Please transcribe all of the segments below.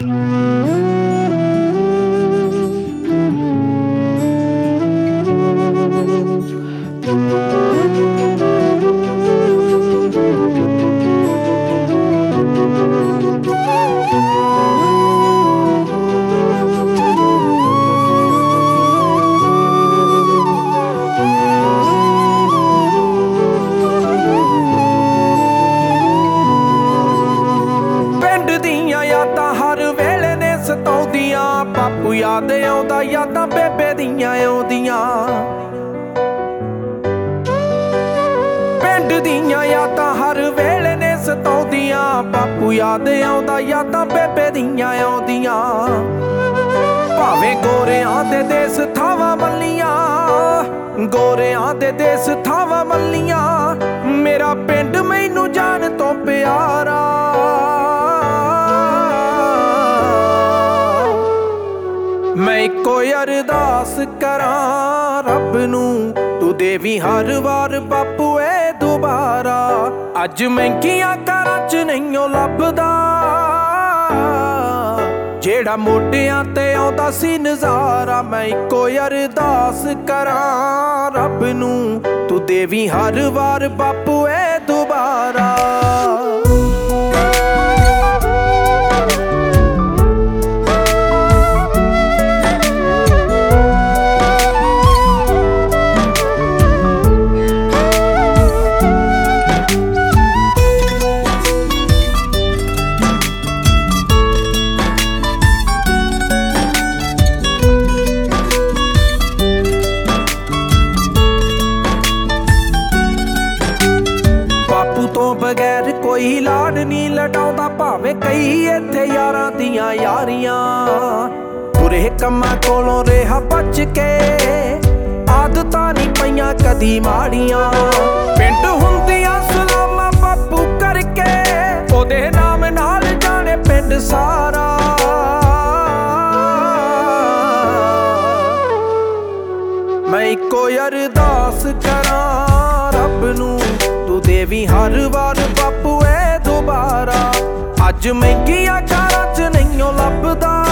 ਪਿੰਡ ਯਾਦ ਆਉਂਦਾ ਯਾਦਾਂ ਬੇਬੇ ਦੀਆਂ ਆਉਂਦੀਆਂ। ਪਿੰਡ ਦੀਆਂ ਯਾਦਾਂ ਹਰ ਵੇਲੇ ਨੇ ਸਤਾਉਂਦੀਆਂ। ਬਾਪੂ ਯਾਦ ਆਉਂਦਾ ਯਾਦਾਂ ਬੇਬੇ ਦੀਆਂ ਆਉਂਦੀਆਂ। ਭਾਵੇਂ ਗੋਰਿਆਂ ਦੇ ਦੇਸ ਥਾਵਾਂ ਮੱਲੀਆਂ, ਗੋਰਿਆਂ ਦੇ ਦੇਸ ਥਾਵਾਂ ਮੱਲੀਆਂ, ਮੇਰਾ ਅਰਦਾਸ ਕਰਾਂ ਰੱਬ ਨੂੰ। ਤੂੰ ਦੇਵੀ ਹਰ ਵਾਰ ਬਾਪੂ ਏ ਦੁਬਾਰਾ। ਅੱਜ ਮਹਿੰਗੀਆਂ ਘਰਾਂ ਚ ਨਹੀਂ ਉਹ ਲੱਭਦਾ। ਜਿਹੜਾ ਮੋਢਿਆਂ ਤੇ ਆਉਂਦਾ ਸੀ ਨਜ਼ਾਰਾ, ਮੈਂ ਇੱਕੋ ਅਰਦਾਸ ਕਰਾਂ ਰੱਬ ਨੂੰ। ਤੂੰ ਦੇਵੀ ਹਰ ਵਾਰ ਬਾਪੂ ਏ ਦੁਬਾਰਾ। ਕੋਈ ਲਾਡ ਨਹੀਂ ਲਟਾਉਂਦਾ, ਭਾਵੇਂ ਕਈ ਇੱਥੇ ਯਾਰਾਂ ਦੀਆਂ ਯਾਰੀਆਂ। ਬੁਰੇ ਕੰਮਾਂ ਕੋਲੋਂ ਰਿਹਾ ਬਚ ਕੇ, ਆਦਤਾਂ ਨਹੀਂ ਪਈਆਂ ਕਦੀ ਮਾੜੀਆਂ। ਪਿੰਡ ਹੁੰਦੀਆਂ ਸਲਾਮਾਂ ਅਰਦਾਸ ਕਰਾਂ ਰੱਬ ਨੂੰ। ਤੂੰ ਦੇਵੀ ਹਰ ਵਾਰ ਬਾਪੂ ਏ ਦੁਬਾਰਾ। ਅੱਜ ਮਹਿੰਗੀਆਂ ਕਾਰਾਂ 'ਚ ਨਹੀਂਓ ਲੱਭਦਾ।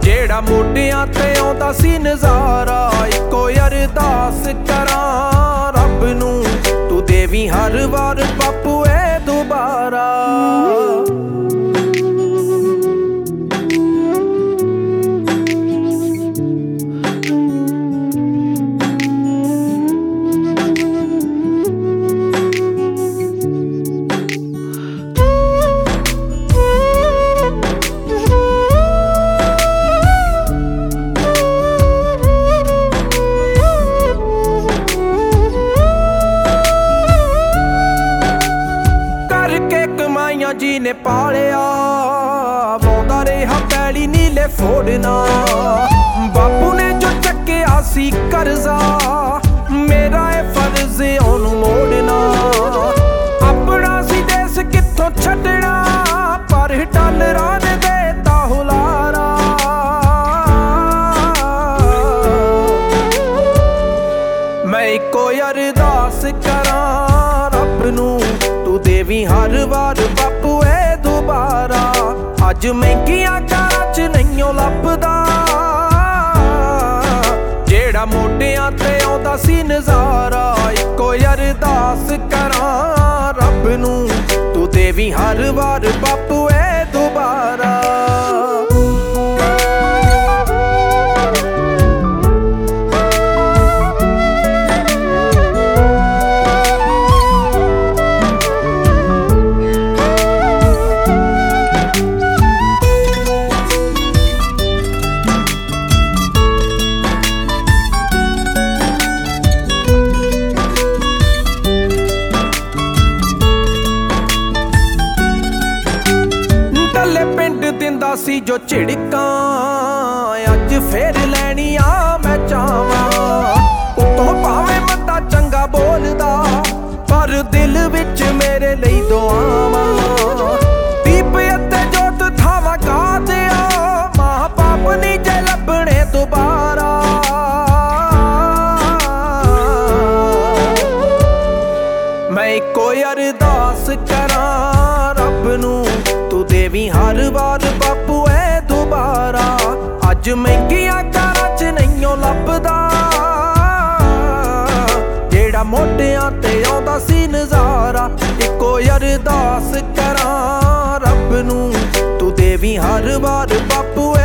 ਜਿਹੜਾ ਮੋਢਿਆਂ ਤੇ ਆਉਂਦਾ ਸੀ ਨਜ਼ਾਰਾ। ਕਮਾਈਆਂ ਜੀ ਨੇ ਪਾਲਿਆ। ਵਾਉਂਦਾ ਰਿਹਾ ਪੈਲੀ ਨੀਲੇ ਫੋੜਨਾ। ਬਾਪੂ ਨੇ ਜੋ ਚੱਕਿਆ ਸੀ ਕਰਜ਼ਾ। ਵੀ ਹਰ ਵਾਰ ਬਾਪੂ ਏ ਦੁਬਾਰਾ। ਅੱਜ ਮਹਿੰਗੀਆਂ ਕਾਰਾਂ 'ਚ ਨਹੀਂਓ ਲੱਭਦਾ। ਜਿਹੜਾ ਮੋਢਿਆਂ ਤੇ ਆਉਂਦਾ ਸੀ ਨਜ਼ਾਰਾ, ਇੱਕੋ ਅਰਦਾਸ ਕਰਾਂ ਰੱਬ ਨੂੰ। ਤੂੰ ਦੇਵੀ ਹਰ ਵਾਰ ਬਾਪੂ ਦਿੰਦਾ ਜੋ ਝਿੜਕਾਂ ਅੱਜ ਫੇਰ ਲੈਣੀਆਂ ਮੈਂ ਚਾਵਾਂ ਉਤੋਂ ਭਾਵੇਂ ਮੱਤਾ ਚੰਗਾ ਬੋਲਦਾ, ਪਰ ਦਿਲ ਵਿੱਚ ਮੇਰੇ ਲਈ ਦੁਆਵਾਂ। ਦੀਪ ਅਤੇ ਜੋਤ ਥਾਵਾਂ ਗਾ ਮਾਂ ਬਾਪ ਨਹੀਂ ਜੇ ਲੱਭਣੇ ਦੁਬਾਰਾ। ਮੈਂ ਕੋਈ ਅਰਦਾਸ ਕਰਾਂ, ਰੱਬ ਨੂੰ ਵੀ ਹਰ ਵਾਰ ਬਾਪੂ ਐ ਦੁਬਾਰਾ। ਅੱਜ ਮਹਿੰਗੀਆਂ ਕਾਰਾਂ 'ਚ ਨਹੀਂਓ ਲੱਭਦਾ। ਜਿਹੜਾ ਮੋਢਿਆਂ ਤੇ ਆਉਂਦਾ ਸੀ ਨਜ਼ਾਰਾ, ਇੱਕੋ ਅਰਦਾਸ ਕਰਾਂ ਰੱਬ ਨੂੰ। ਤੂੰ ਦੇਵੀ ਹਰ ਵਾਰ ਬਾਪੂ